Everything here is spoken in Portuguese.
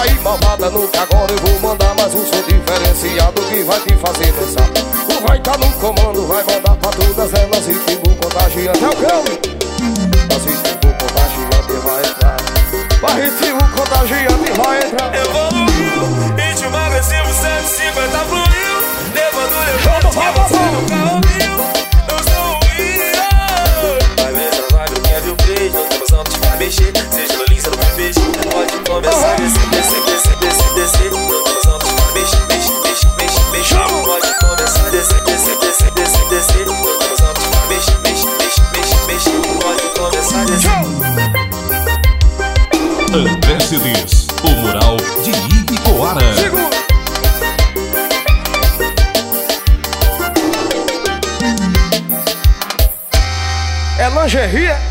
aí, malvada No que agora eu vou mandar mais um som diferenciado Que vai te fazer dançar. O vai tá no comando, vai mandar pra todas elas E tipo contagiante é o cão Assim tipo contagiante vai entrar. Vai ritmo contagiante vai entrar. Evoluiu, ritmo agressivo 150 fluiu. Levando o levante Vamos, vamos, que André Cedês, o mural de Ibicoara. É lingerie?